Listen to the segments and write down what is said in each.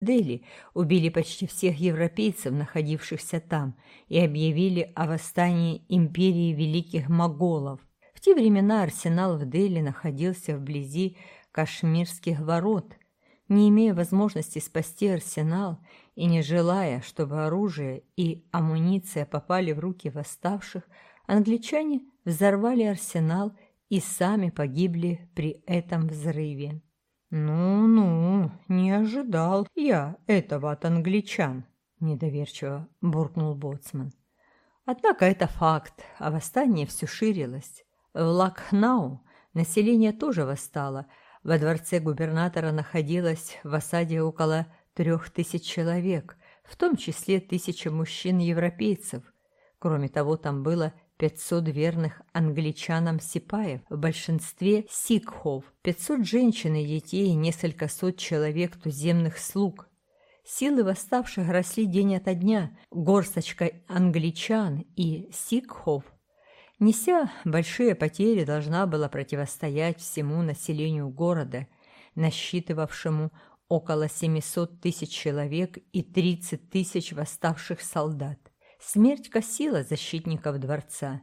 Дели убили почти всех европейцев, находившихся там, и объявили о восстании империи великих моголов. В те времена арсенал в Дели находился вблизи Кашмирских ворот. Не имея возможности спасти арсенал и не желая, чтобы оружие и амуниция попали в руки восставших, англичане взорвали арсенал и сами погибли при этом взрыве. «Ну-ну, не ожидал я этого от англичан», – недоверчиво буркнул Боцман. Однако это факт, а восстание все ширилось. В Лакхнау население тоже восстало. Во дворце губернатора находилось в осаде около трех тысяч человек, в том числе тысяча мужчин-европейцев. Кроме того, там было 500 верных англичанам сипаев, в большинстве сикхов, 500 женщин и детей и несколько сот человек туземных слуг. Силы восставших росли день ото дня, горсточка англичан и сикхов, неся большие потери, должна была противостоять всему населению города, насчитывавшему около 700 тысяч человек и 30 тысяч восставших солдат. Смерть косила защитников дворца,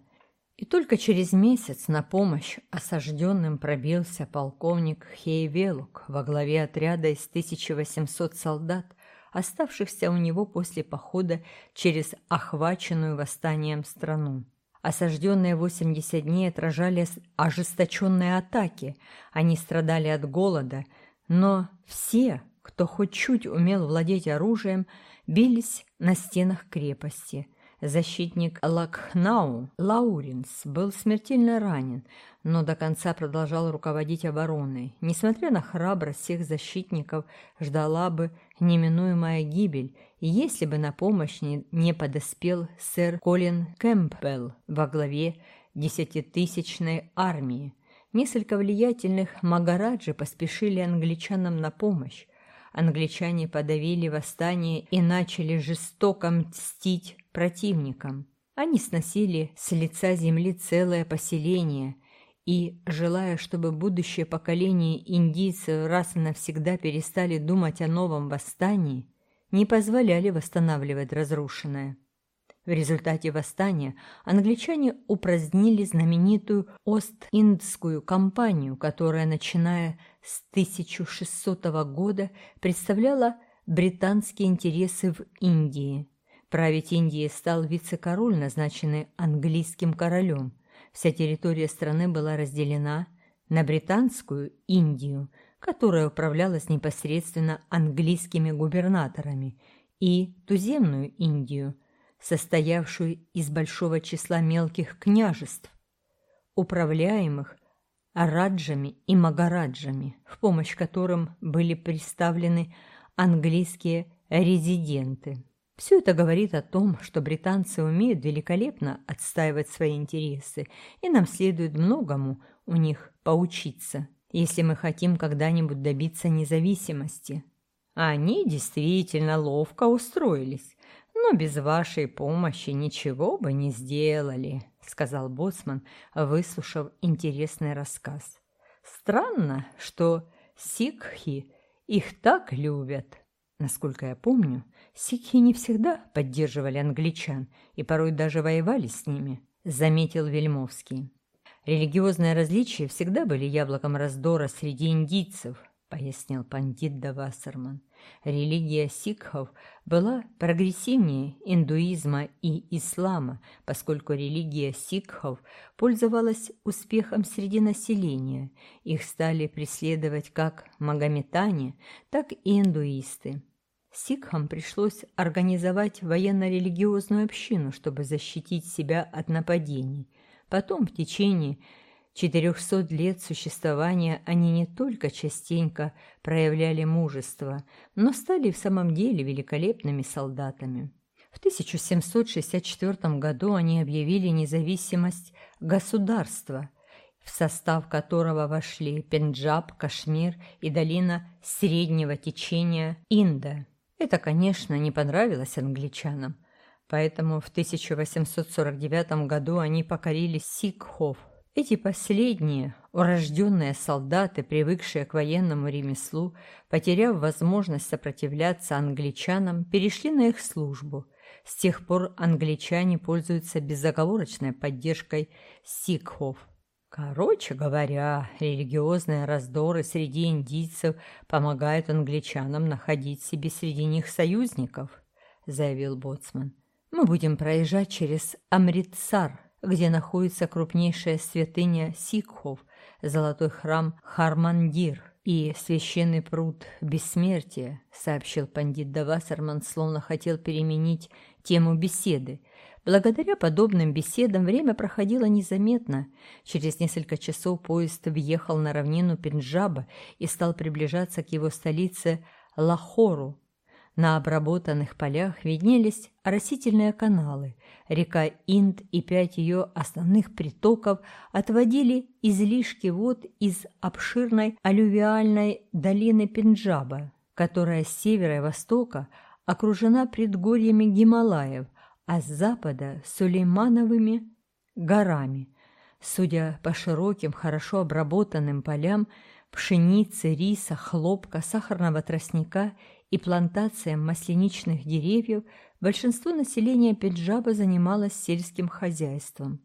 и только через месяц на помощь осажденным пробился полковник Хейвелук во главе отряда из 1800 солдат, оставшихся у него после похода через охваченную восстанием страну. Осажденные 80 дней отражали ожесточенные атаки, они страдали от голода, но все, кто хоть чуть умел владеть оружием, бились на стенах крепости. Защитник Лакхнау Лауринс был смертельно ранен, но до конца продолжал руководить обороной. Несмотря на храбрость всех защитников, ждала бы неминуемая гибель, если бы на помощь не подоспел сэр Колин Кэмпбелл во главе десятитысячной армии. Несколько влиятельных магараджи поспешили англичанам на помощь, англичане подавили восстание и начали жестоко мстить противникам. Они сносили с лица земли целое поселение и, желая, чтобы будущее поколение индийцев раз и навсегда перестали думать о новом восстании, не позволяли восстанавливать разрушенное. В результате восстания англичане упразднили знаменитую Ост-Индскую компанию, которая, начиная с 1600 года, представляла британские интересы в Индии. Править Индией стал вице-король, назначенный английским королем. Вся территория страны была разделена на британскую Индию, которая управлялась непосредственно английскими губернаторами, и туземную Индию – состоявшую из большого числа мелких княжеств, управляемых араджами и магараджами, в помощь которым были представлены английские резиденты. Все это говорит о том, что британцы умеют великолепно отстаивать свои интересы, и нам следует многому у них поучиться, если мы хотим когда-нибудь добиться независимости. Они действительно ловко устроились но без вашей помощи ничего бы не сделали», — сказал Боцман, выслушав интересный рассказ. «Странно, что сикхи их так любят». Насколько я помню, сикхи не всегда поддерживали англичан и порой даже воевали с ними, заметил Вельмовский. Религиозные различия всегда были яблоком раздора среди индийцев, пояснил пандит Давасарман. Религия сикхов была прогрессивнее индуизма и ислама, поскольку религия сикхов пользовалась успехом среди населения. Их стали преследовать как магометане, так и индуисты. Сикхам пришлось организовать военно-религиозную общину, чтобы защитить себя от нападений. Потом, в течение Четырехсот лет существования они не только частенько проявляли мужество, но стали в самом деле великолепными солдатами. В 1764 году они объявили независимость государства, в состав которого вошли Пенджаб, Кашмир и долина среднего течения Инда. Это, конечно, не понравилось англичанам, поэтому в 1849 году они покорили сикхов – Эти последние, урожденные солдаты, привыкшие к военному ремеслу, потеряв возможность сопротивляться англичанам, перешли на их службу. С тех пор англичане пользуются безоговорочной поддержкой сикхов. Короче говоря, религиозные раздоры среди индийцев помогают англичанам находить себе среди них союзников, заявил боцман. Мы будем проезжать через Амритсар, где находится крупнейшая святыня сикхов, золотой храм Хармандир и священный пруд Бессмертия, сообщил пандит Давасарман, словно хотел переменить тему беседы. Благодаря подобным беседам время проходило незаметно. Через несколько часов поезд въехал на равнину Пенджаба и стал приближаться к его столице Лахору, на обработанных полях виднелись растительные каналы. Река Инд и пять ее основных притоков отводили излишки вод из обширной алювиальной долины Пенджаба, которая с севера и востока окружена предгорьями Гималаев, а с запада – Сулеймановыми горами. Судя по широким, хорошо обработанным полям, пшеницы, риса, хлопка, сахарного тростника и плантациям масляничных деревьев большинство населения Пенджаба занималось сельским хозяйством.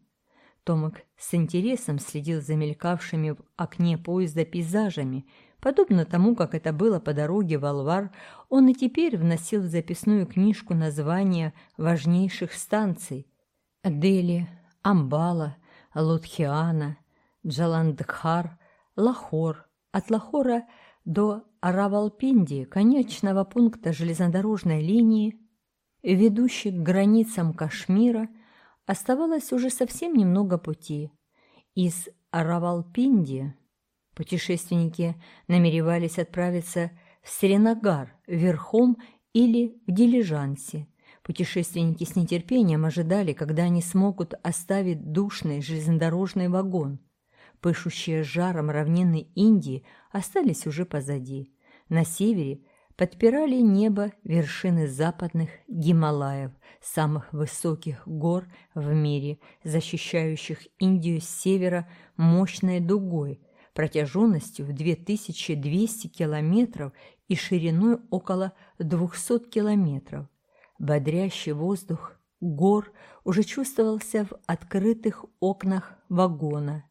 Томик с интересом следил за мелькавшими в окне поезда пейзажами. Подобно тому, как это было по дороге в Алвар, он и теперь вносил в записную книжку названия важнейших станций – Дели, Амбала, Лудхиана, Джаландхар, Лахор. От Лахора до Равалпинди, конечного пункта железнодорожной линии, ведущей к границам Кашмира, оставалось уже совсем немного пути. Из Равалпинди путешественники намеревались отправиться в Сренагар верхом или в дилижансе. Путешественники с нетерпением ожидали, когда они смогут оставить душный железнодорожный вагон – пышущие жаром равнины Индии, остались уже позади. На севере подпирали небо вершины западных Гималаев, самых высоких гор в мире, защищающих Индию с севера мощной дугой, протяженностью в 2200 километров и шириной около 200 километров. Бодрящий воздух гор уже чувствовался в открытых окнах вагона,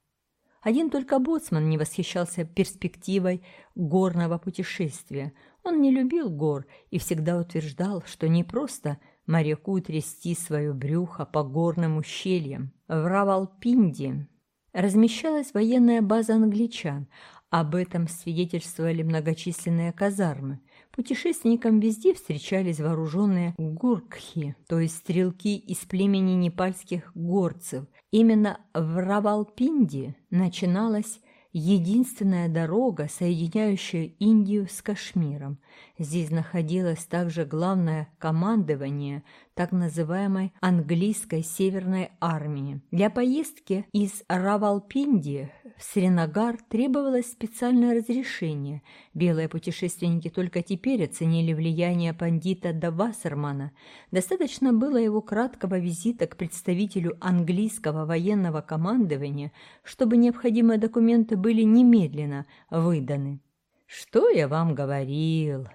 один только боцман не восхищался перспективой горного путешествия. Он не любил гор и всегда утверждал, что не просто моряку трясти свое брюхо по горным ущельям. В Равалпинде размещалась военная база англичан. Об этом свидетельствовали многочисленные казармы. Путешественникам везде встречались вооруженные гуркхи, то есть стрелки из племени непальских горцев. Именно в Равалпинде начиналась единственная дорога, соединяющая Индию с Кашмиром. Здесь находилось также главное командование так называемой английской Северной армии. Для поездки из Равалпинди в Сринагар требовалось специальное разрешение. Белые путешественники только теперь оценили влияние пандита Давасермана. Достаточно было его краткого визита к представителю английского военного командования, чтобы необходимые документы были немедленно выданы. «Что я вам говорил?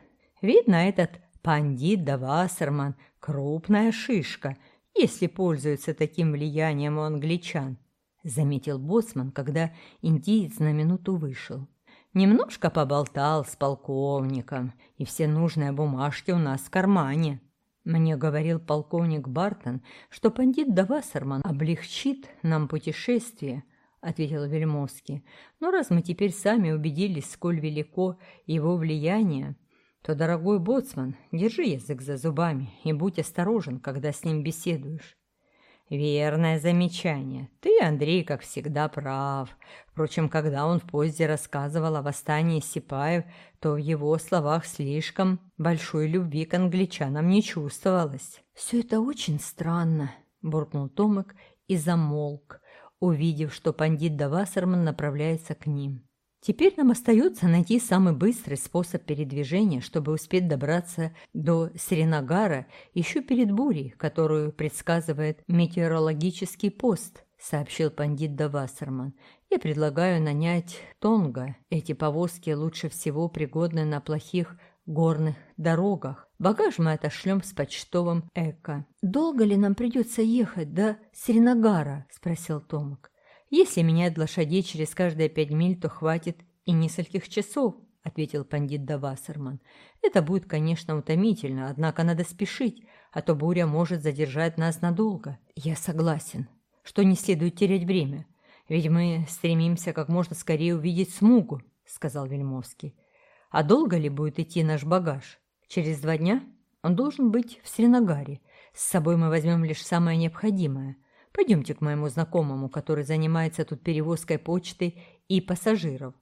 Видно, этот пандит Давасерман – крупная шишка, если пользуется таким влиянием у англичан. — заметил боцман, когда индиец на минуту вышел. «Немножко поболтал с полковником, и все нужные бумажки у нас в кармане». Мне говорил полковник Бартон, что пандит Давасерман облегчит нам путешествие, — ответил Вельмовский. «Но раз мы теперь сами убедились, сколь велико его влияние, то, дорогой боцман, держи язык за зубами и будь осторожен, когда с ним беседуешь. Верное замечание. Ты, Андрей, как всегда прав. Впрочем, когда он в поезде рассказывал о восстании Сипаев, то в его словах слишком большой любви к англичанам не чувствовалось. «Все это очень странно», – буркнул Томик и замолк, увидев, что пандит Давасерман направляется к ним. Теперь нам остается найти самый быстрый способ передвижения, чтобы успеть добраться до Сринагара еще перед бурей, которую предсказывает метеорологический пост, сообщил пандит Давасарман. «Я предлагаю нанять Тонга. Эти повозки лучше всего пригодны на плохих горных дорогах. Багаж мы отошлем с почтовым эко». «Долго ли нам придется ехать до Сринагара?» – спросил Томик. «Если менять лошадей через каждые пять миль, то хватит и нескольких часов», – ответил пандит Давасарман. «Это будет, конечно, утомительно, однако надо спешить, а то буря может задержать нас надолго». «Я согласен», что не следует терять время, ведь мы стремимся как можно скорее увидеть смугу», — сказал Вельмовский. «А долго ли будет идти наш багаж? Через два дня? Он должен быть в Сренагаре. С собой мы возьмем лишь самое необходимое. Пойдемте к моему знакомому, который занимается тут перевозкой почты и пассажиров».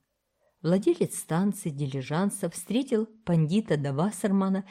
Владелец станции дилижанса встретил пандита Давасармана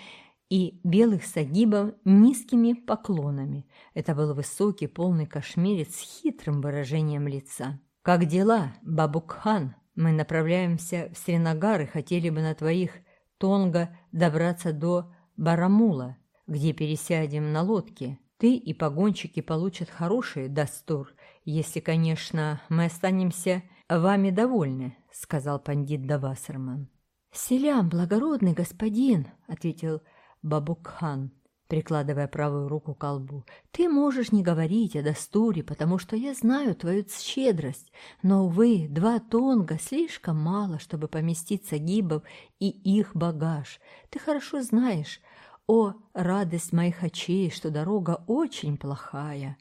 и белых сагибов низкими поклонами. Это был высокий, полный кашмирец с хитрым выражением лица. «Как дела, Бабукхан? Мы направляемся в Сринагар и хотели бы на твоих Тонга добраться до Барамула, где пересядем на лодке. Ты и погонщики получат хороший дастур, если, конечно, мы останемся вами довольны», — сказал пандит Давасарман. «Селям, благородный господин», — ответил Бабукхан, прикладывая правую руку к колбу. «Ты можешь не говорить о Дастуре, потому что я знаю твою щедрость, но, увы, два тонга слишком мало, чтобы поместиться гибов и их багаж. Ты хорошо знаешь, о, радость моих очей, что дорога очень плохая».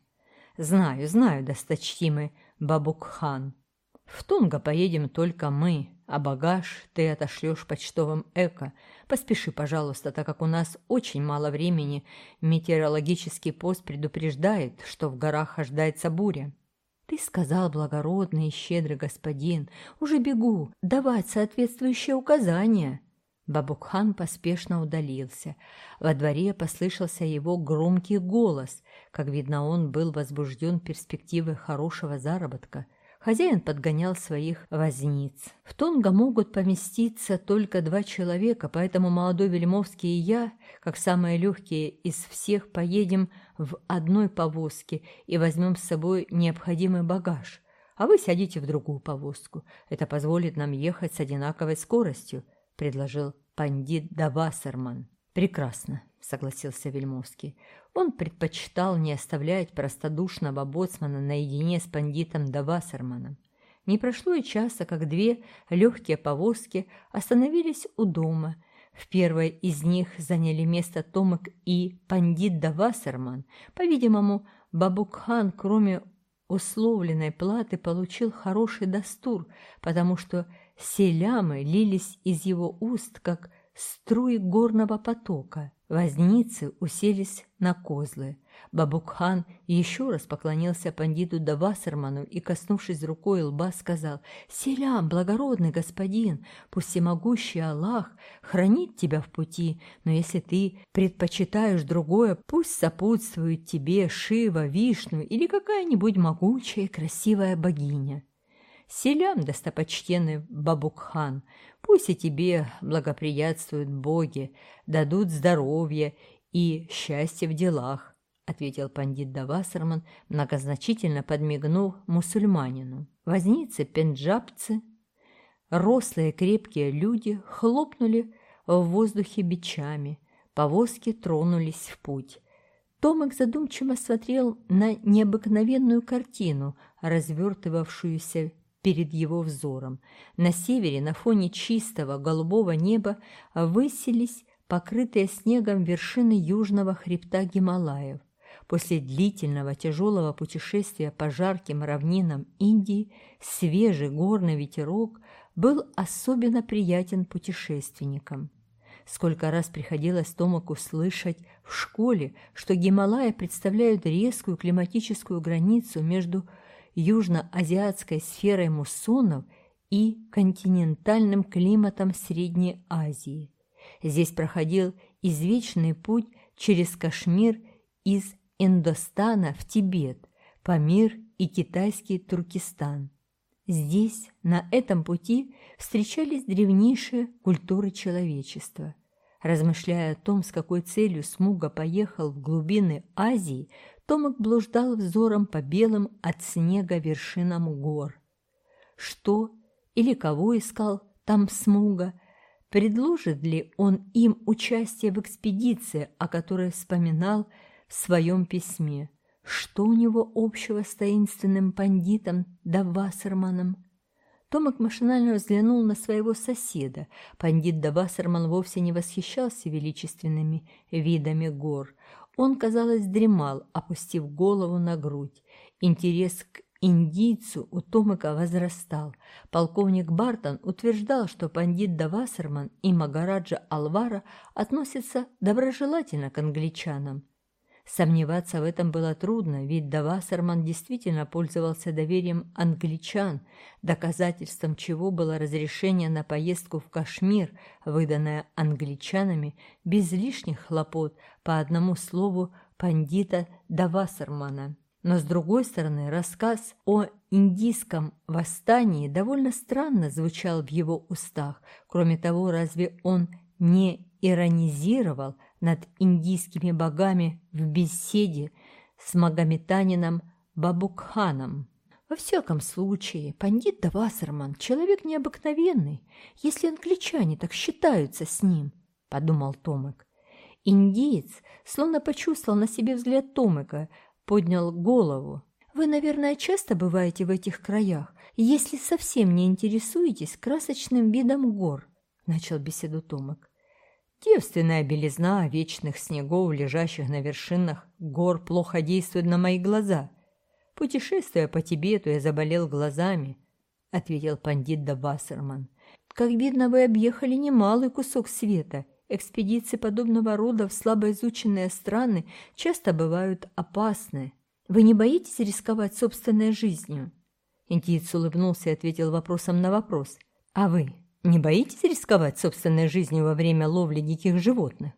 «Знаю, знаю, досточтимый Бабукхан. В Тонга поедем только мы, а багаж ты отошлешь почтовым эко. Поспеши, пожалуйста, так как у нас очень мало времени. Метеорологический пост предупреждает, что в горах ожидается буря. Ты сказал, благородный и щедрый господин, уже бегу, давать соответствующие указания. Бабукхан поспешно удалился. Во дворе послышался его громкий голос. Как видно, он был возбужден перспективой хорошего заработка – Хозяин подгонял своих возниц. В Тонго могут поместиться только два человека, поэтому молодой Вельмовский и я, как самые легкие из всех, поедем в одной повозке и возьмем с собой необходимый багаж, а вы сядете в другую повозку. Это позволит нам ехать с одинаковой скоростью, предложил пандит Давасарман. Прекрасно, согласился Вельмовский. Он предпочитал не оставлять простодушного боцмана наедине с пандитом Давасарманом. Не прошло и часа, как две легкие повозки остановились у дома. В первой из них заняли место Томик и пандит Давасарман. По-видимому, Бабукхан, кроме условленной платы, получил хороший дастур, потому что селямы лились из его уст, как струи горного потока. Возницы уселись на козлы. Бабукхан еще раз поклонился пандиту Давасарману и, коснувшись рукой лба, сказал «Селям, благородный господин, пусть всемогущий Аллах хранит тебя в пути, но если ты предпочитаешь другое, пусть сопутствует тебе Шива, Вишну или какая-нибудь могучая и красивая богиня». Селям, достопочтенный Бабукхан, пусть и тебе благоприятствуют боги, дадут здоровье и счастье в делах, ответил пандит Давасарман, многозначительно подмигнув мусульманину. Возницы, пенджабцы, рослые крепкие люди хлопнули в воздухе бичами, повозки тронулись в путь. Томик задумчиво смотрел на необыкновенную картину, развертывавшуюся перед его взором. На севере, на фоне чистого голубого неба, высились покрытые снегом вершины южного хребта Гималаев. После длительного тяжелого путешествия по жарким равнинам Индии свежий горный ветерок был особенно приятен путешественникам. Сколько раз приходилось Томаку слышать в школе, что Гималаи представляют резкую климатическую границу между южноазиатской сферой муссонов и континентальным климатом Средней Азии. Здесь проходил извечный путь через Кашмир из Индостана в Тибет, Памир и китайский Туркестан. Здесь, на этом пути, встречались древнейшие культуры человечества. Размышляя о том, с какой целью Смуга поехал в глубины Азии, Томик блуждал взором по белым от снега вершинам гор. Что или кого искал там Смуга? Предложит ли он им участие в экспедиции, о которой вспоминал в своем письме? Что у него общего с таинственным пандитом Давасерманом? Томик машинально взглянул на своего соседа. Пандит Давасерман вовсе не восхищался величественными видами гор. Он, казалось, дремал, опустив голову на грудь. Интерес к индийцу у Томика возрастал. Полковник Бартон утверждал, что пандит Давасерман и Магараджа Алвара относятся доброжелательно к англичанам. Сомневаться в этом было трудно, ведь Давасерман действительно пользовался доверием англичан, доказательством чего было разрешение на поездку в Кашмир, выданное англичанами без лишних хлопот по одному слову пандита Давасермана. Но, с другой стороны, рассказ о индийском восстании довольно странно звучал в его устах. Кроме того, разве он не иронизировал – над индийскими богами в беседе с магометанином Бабукханом. Во всяком случае, пандит Давасарман – человек необыкновенный, если англичане так считаются с ним, – подумал Томик. Индиец, словно почувствовал на себе взгляд Томика, поднял голову. «Вы, наверное, часто бываете в этих краях, если совсем не интересуетесь красочным видом гор», – начал беседу Томик. Девственная белизна вечных снегов, лежащих на вершинах гор, плохо действует на мои глаза. Путешествуя по Тибету, я заболел глазами, — ответил пандит Дабасерман. Как видно, вы объехали немалый кусок света. Экспедиции подобного рода в слабо изученные страны часто бывают опасны. Вы не боитесь рисковать собственной жизнью? Индиец улыбнулся и ответил вопросом на вопрос. А вы не боитесь рисковать собственной жизнью во время ловли диких животных?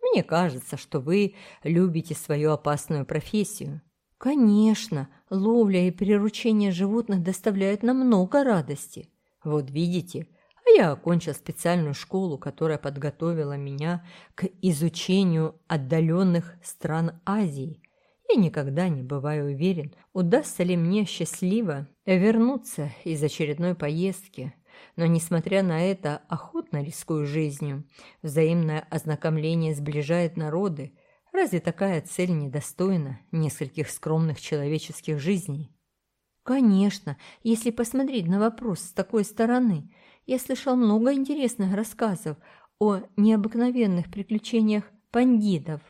Мне кажется, что вы любите свою опасную профессию. Конечно, ловля и приручение животных доставляют нам много радости. Вот видите, а я окончил специальную школу, которая подготовила меня к изучению отдаленных стран Азии. Я никогда не бываю уверен, удастся ли мне счастливо вернуться из очередной поездки – но, несмотря на это, охотно рискую жизнью. Взаимное ознакомление сближает народы. Разве такая цель недостойна нескольких скромных человеческих жизней? Конечно, если посмотреть на вопрос с такой стороны. Я слышал много интересных рассказов о необыкновенных приключениях пандитов.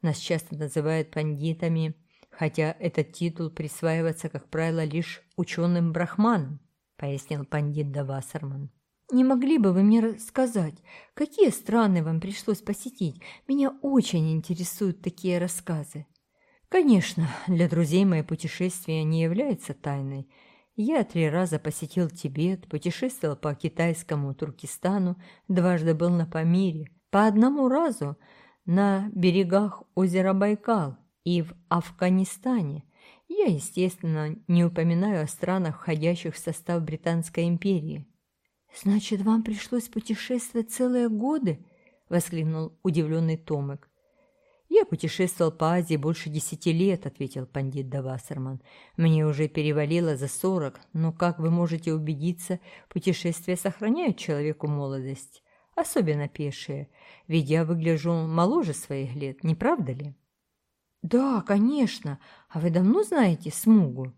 Нас часто называют пандитами, хотя этот титул присваивается, как правило, лишь ученым-брахманам пояснил пандит Давасарман. «Не могли бы вы мне рассказать, какие страны вам пришлось посетить? Меня очень интересуют такие рассказы». «Конечно, для друзей мои путешествия не являются тайной. Я три раза посетил Тибет, путешествовал по китайскому Туркестану, дважды был на Памире, по одному разу на берегах озера Байкал и в Афганистане, я, естественно, не упоминаю о странах, входящих в состав Британской империи. «Значит, вам пришлось путешествовать целые годы?» — воскликнул удивленный Томик. «Я путешествовал по Азии больше десяти лет», — ответил пандит Давасерман. «Мне уже перевалило за сорок, но, как вы можете убедиться, путешествия сохраняют человеку молодость, особенно пешие, ведь я выгляжу моложе своих лет, не правда ли?» «Да, конечно. А вы давно знаете Смугу?»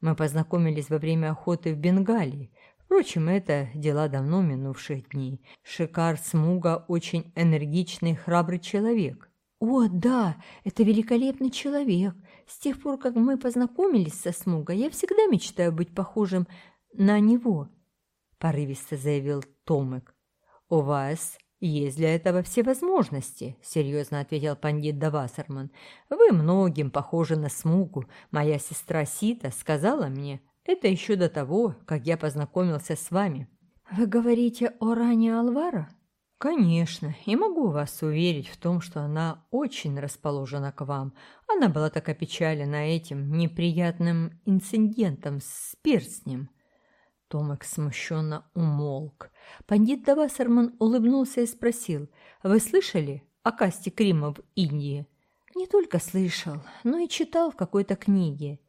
Мы познакомились во время охоты в Бенгалии. Впрочем, это дела давно минувших дней. Шикар Смуга очень энергичный, храбрый человек. «О, да, это великолепный человек. С тех пор, как мы познакомились со Смуга, я всегда мечтаю быть похожим на него», — порывисто заявил Томек. «У вас «Есть для этого все возможности», — серьезно ответил пандит Давасарман. «Вы многим похожи на Смугу. Моя сестра Сита сказала мне это еще до того, как я познакомился с вами». «Вы говорите о ране Алвара?» «Конечно, и могу вас уверить в том, что она очень расположена к вам. Она была так опечалена этим неприятным инцидентом с перстнем». Томек смущенно умолк. Пандит Давасарман улыбнулся и спросил, «Вы слышали о касте Крима в Индии?» «Не только слышал, но и читал в какой-то книге.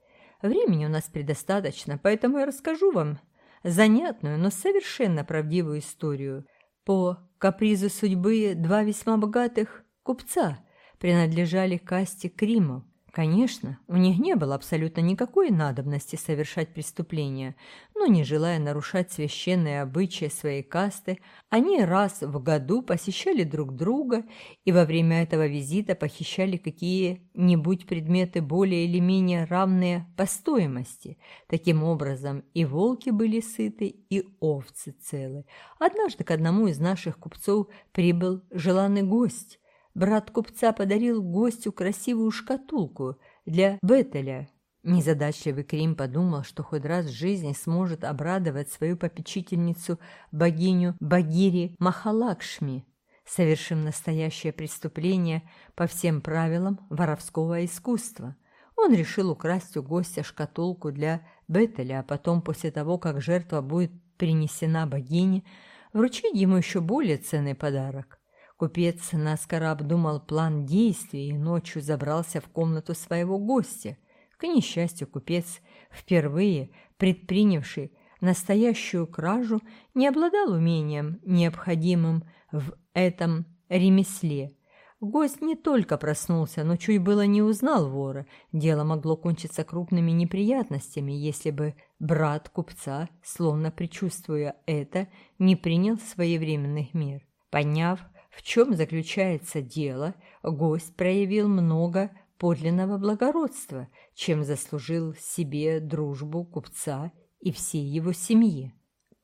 Времени у нас предостаточно, поэтому я расскажу вам занятную, но совершенно правдивую историю. По капризу судьбы два весьма богатых купца принадлежали касте Кримов. Конечно, у них не было абсолютно никакой надобности совершать преступления, но не желая нарушать священные обычаи своей касты, они раз в году посещали друг друга и во время этого визита похищали какие-нибудь предметы более или менее равные по стоимости. Таким образом, и волки были сыты, и овцы целы. Однажды к одному из наших купцов прибыл желанный гость, брат купца подарил гостю красивую шкатулку для Бетеля. Незадачливый Крим подумал, что хоть раз в жизни сможет обрадовать свою попечительницу, богиню Багири Махалакшми, совершив настоящее преступление по всем правилам воровского искусства. Он решил украсть у гостя шкатулку для Бетеля, а потом, после того, как жертва будет принесена богине, вручить ему еще более ценный подарок. Купец наскоро обдумал план действий и ночью забрался в комнату своего гостя. К несчастью, купец, впервые предпринявший настоящую кражу, не обладал умением, необходимым в этом ремесле. Гость не только проснулся, но чуть было не узнал вора. Дело могло кончиться крупными неприятностями, если бы брат купца, словно предчувствуя это, не принял своевременных мер. Поняв, в чем заключается дело, гость проявил много подлинного благородства, чем заслужил себе дружбу купца и всей его семьи.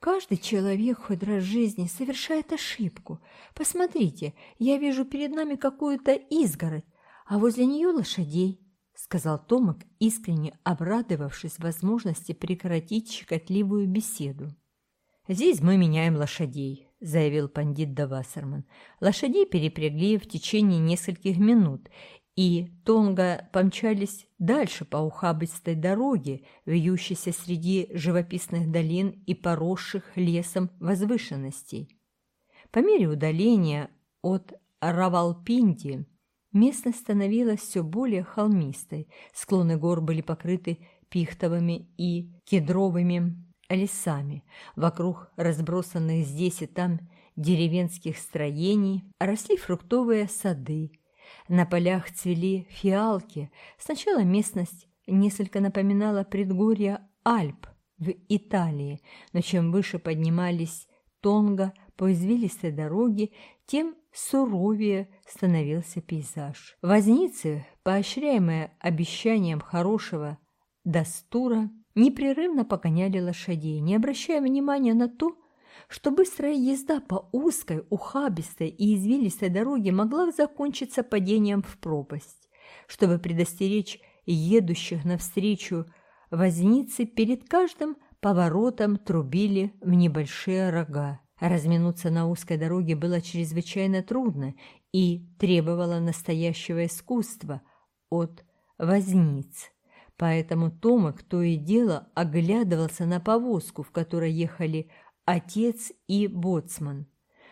Каждый человек хоть раз в жизни совершает ошибку. Посмотрите, я вижу перед нами какую-то изгородь, а возле нее лошадей, — сказал Томик, искренне обрадовавшись возможности прекратить щекотливую беседу. «Здесь мы меняем лошадей», — заявил пандит Давасерман. Лошадей перепрягли в течение нескольких минут, и Тонга помчались дальше по ухабистой дороге, вьющейся среди живописных долин и поросших лесом возвышенностей. По мере удаления от Равалпинди местность становилась все более холмистой, склоны гор были покрыты пихтовыми и кедровыми лесами. Вокруг разбросанных здесь и там деревенских строений росли фруктовые сады. На полях цвели фиалки. Сначала местность несколько напоминала предгорья Альп в Италии, но чем выше поднимались Тонга по извилистой дороге, тем суровее становился пейзаж. Возницы, поощряемые обещанием хорошего дастура, непрерывно погоняли лошадей, не обращая внимания на то, что быстрая езда по узкой, ухабистой и извилистой дороге могла закончиться падением в пропасть. Чтобы предостеречь едущих навстречу возницы, перед каждым поворотом трубили в небольшие рога. Разминуться на узкой дороге было чрезвычайно трудно и требовало настоящего искусства от возниц. Поэтому Томик то и дело оглядывался на повозку, в которой ехали отец и боцман.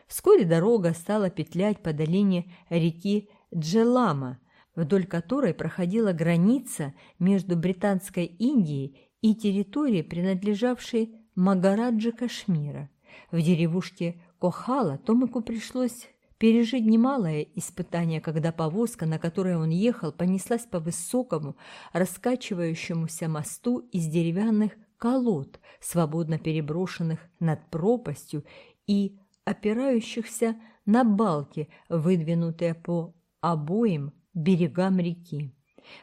Вскоре дорога стала петлять по долине реки Джелама, вдоль которой проходила граница между Британской Индией и территорией, принадлежавшей Магараджи Кашмира. В деревушке Кохала Томику пришлось пережить немалое испытание, когда повозка, на которой он ехал, понеслась по высокому, раскачивающемуся мосту из деревянных колод, свободно переброшенных над пропастью и опирающихся на балки, выдвинутые по обоим берегам реки.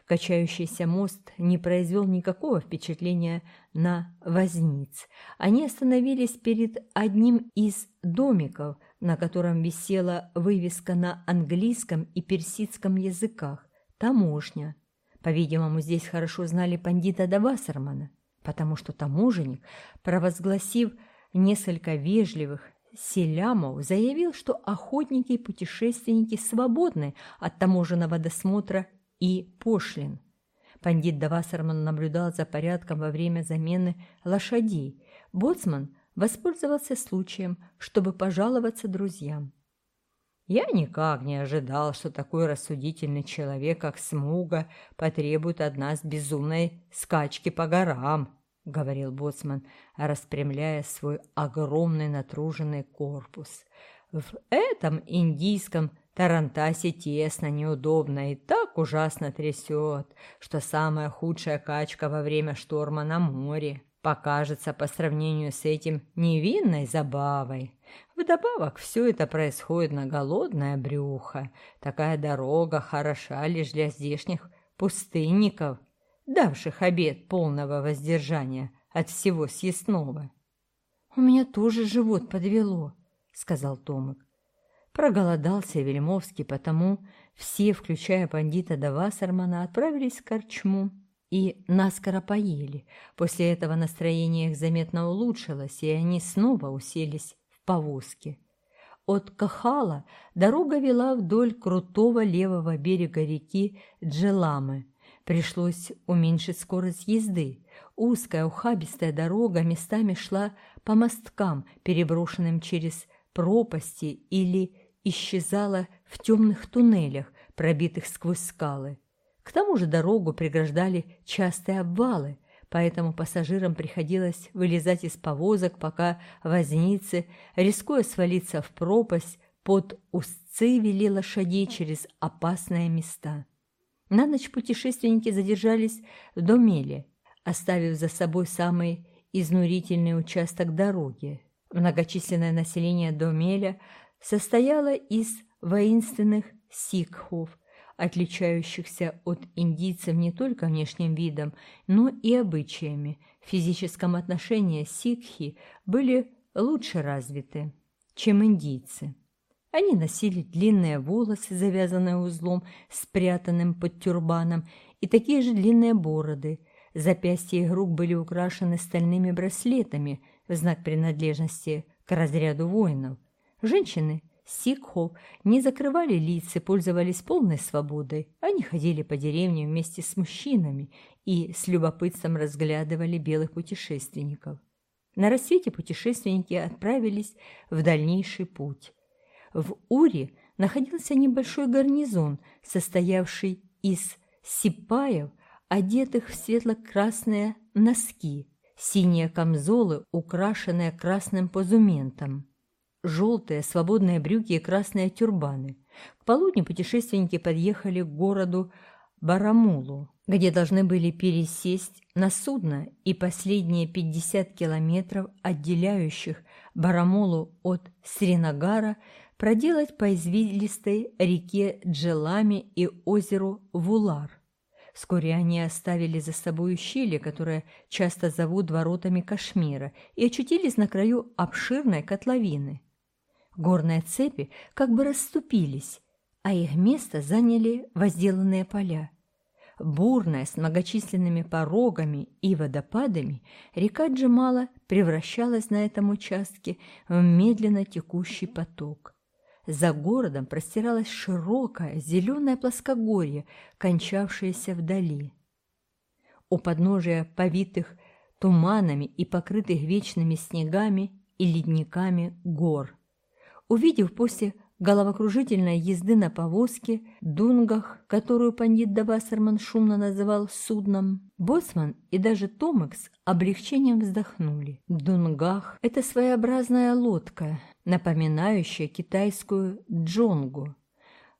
Качающийся мост не произвел никакого впечатления на возниц. Они остановились перед одним из домиков – на котором висела вывеска на английском и персидском языках «Таможня». По-видимому, здесь хорошо знали пандита Давасармана, потому что таможенник, провозгласив несколько вежливых селямов, заявил, что охотники и путешественники свободны от таможенного досмотра и пошлин. Пандит Давасарман наблюдал за порядком во время замены лошадей. Боцман воспользовался случаем, чтобы пожаловаться друзьям. Я никак не ожидал, что такой рассудительный человек, как Смуга, потребует от нас безумной скачки по горам, — говорил боцман, распрямляя свой огромный натруженный корпус. В этом индийском Тарантасе тесно, неудобно и так ужасно трясет, что самая худшая качка во время шторма на море покажется по сравнению с этим невинной забавой. Вдобавок, все это происходит на голодное брюхо. Такая дорога хороша лишь для здешних пустынников, давших обед полного воздержания от всего съестного. «У меня тоже живот подвело», — сказал Томик. Проголодался Вельмовский, потому все, включая бандита Давасармана, отправились в корчму и наскоро поели. После этого настроение их заметно улучшилось, и они снова уселись в повозке. От Кахала дорога вела вдоль крутого левого берега реки Джеламы. Пришлось уменьшить скорость езды. Узкая ухабистая дорога местами шла по мосткам, переброшенным через пропасти или исчезала в темных туннелях, пробитых сквозь скалы. К тому же дорогу преграждали частые обвалы, поэтому пассажирам приходилось вылезать из повозок, пока возницы, рискуя свалиться в пропасть, под узцы вели лошадей через опасные места. На ночь путешественники задержались в Домеле, оставив за собой самый изнурительный участок дороги. Многочисленное население Домеля состояло из воинственных сикхов, отличающихся от индийцев не только внешним видом, но и обычаями. В физическом отношении сикхи были лучше развиты, чем индийцы. Они носили длинные волосы, завязанные узлом, спрятанным под тюрбаном, и такие же длинные бороды. Запястья и рук были украшены стальными браслетами в знак принадлежности к разряду воинов. Женщины сикхов не закрывали лица, пользовались полной свободой. Они ходили по деревне вместе с мужчинами и с любопытством разглядывали белых путешественников. На рассвете путешественники отправились в дальнейший путь. В Уре находился небольшой гарнизон, состоявший из сипаев, одетых в светло-красные носки, синие камзолы, украшенные красным позументом желтые свободные брюки и красные тюрбаны. К полудню путешественники подъехали к городу Барамулу, где должны были пересесть на судно и последние 50 километров, отделяющих Барамулу от Сринагара, проделать по извилистой реке Джелами и озеру Вулар. Вскоре они оставили за собой ущелье, которое часто зовут воротами Кашмира, и очутились на краю обширной котловины. Горные цепи как бы расступились, а их место заняли возделанные поля. Бурная, с многочисленными порогами и водопадами, река Джамала превращалась на этом участке в медленно текущий поток. За городом простиралось широкое зеленое плоскогорье, кончавшееся вдали. У подножия повитых туманами и покрытых вечными снегами и ледниками гор – Увидев после головокружительной езды на повозке, дунгах, которую пандит Давасарман шумно называл судном, Боцман и даже Томекс облегчением вздохнули. Дунгах – это своеобразная лодка, напоминающая китайскую джонгу.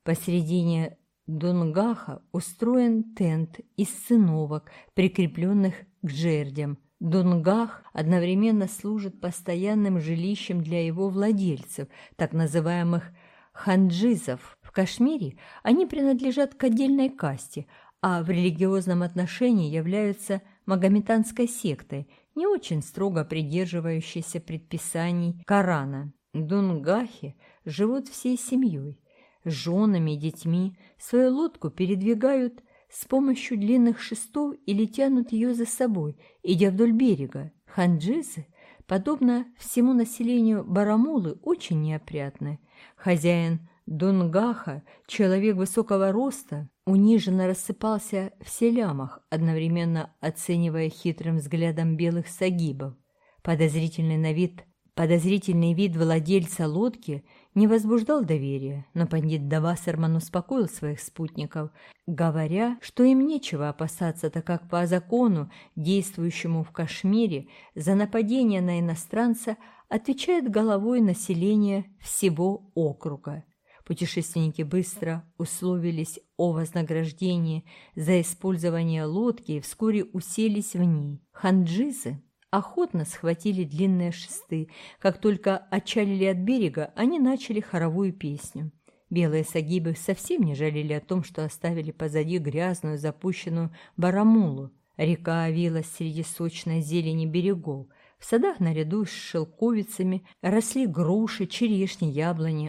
Посередине Дунгаха устроен тент из циновок, прикрепленных к жердям – Дунгах одновременно служит постоянным жилищем для его владельцев, так называемых ханджизов. В Кашмире они принадлежат к отдельной касте, а в религиозном отношении являются магометанской сектой, не очень строго придерживающейся предписаний Корана. Дунгахи живут всей семьей, с женами и детьми, свою лодку передвигают с помощью длинных шестов или тянут ее за собой, идя вдоль берега. Ханджизы, подобно всему населению Барамулы, очень неопрятны. Хозяин Дунгаха, человек высокого роста, униженно рассыпался в селямах, одновременно оценивая хитрым взглядом белых сагибов. Подозрительный на вид Подозрительный вид владельца лодки не возбуждал доверия, но пандит Давасерман успокоил своих спутников, говоря, что им нечего опасаться, так как по закону, действующему в Кашмире, за нападение на иностранца отвечает головой населения всего округа. Путешественники быстро условились о вознаграждении за использование лодки и вскоре уселись в ней. Ханджизы охотно схватили длинные шесты. Как только отчалили от берега, они начали хоровую песню. Белые сагибы совсем не жалели о том, что оставили позади грязную запущенную барамулу. Река овилась среди сочной зелени берегов. В садах наряду с шелковицами росли груши, черешни, яблони,